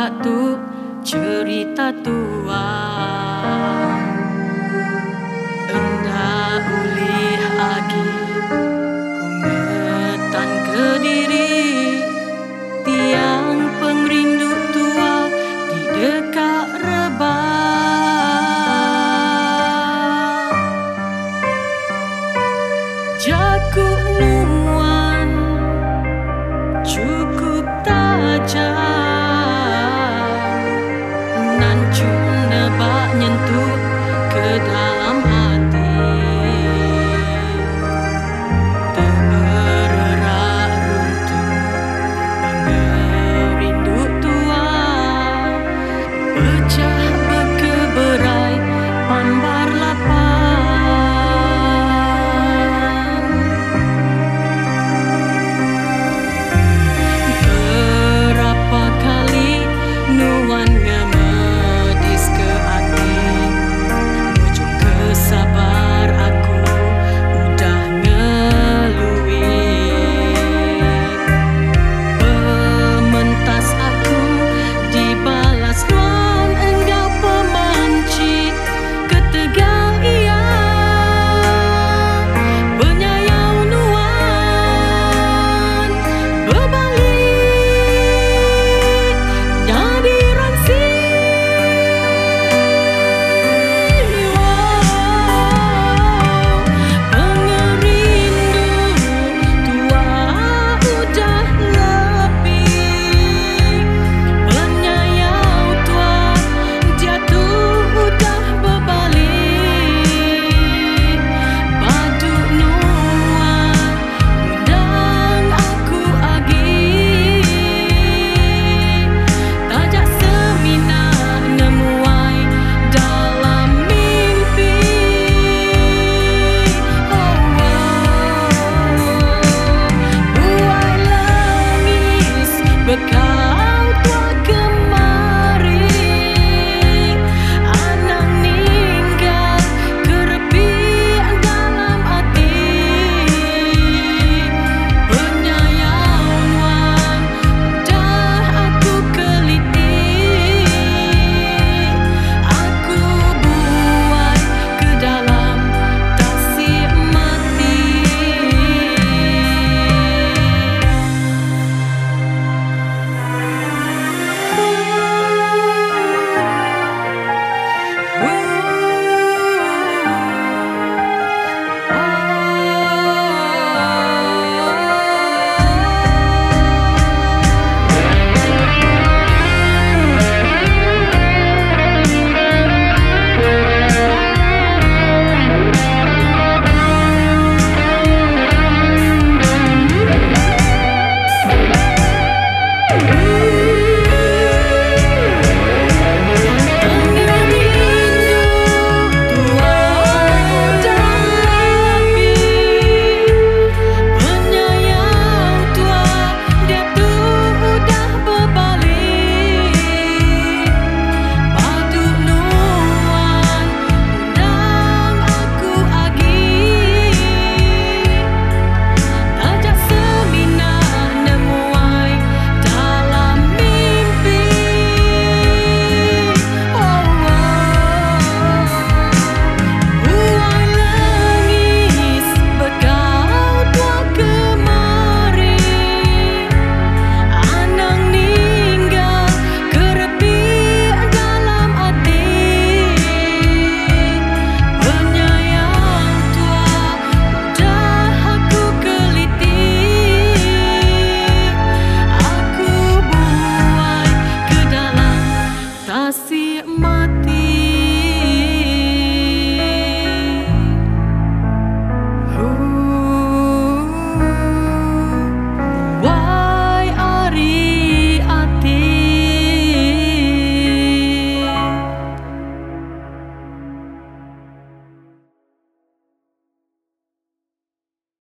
tak tu cerita tu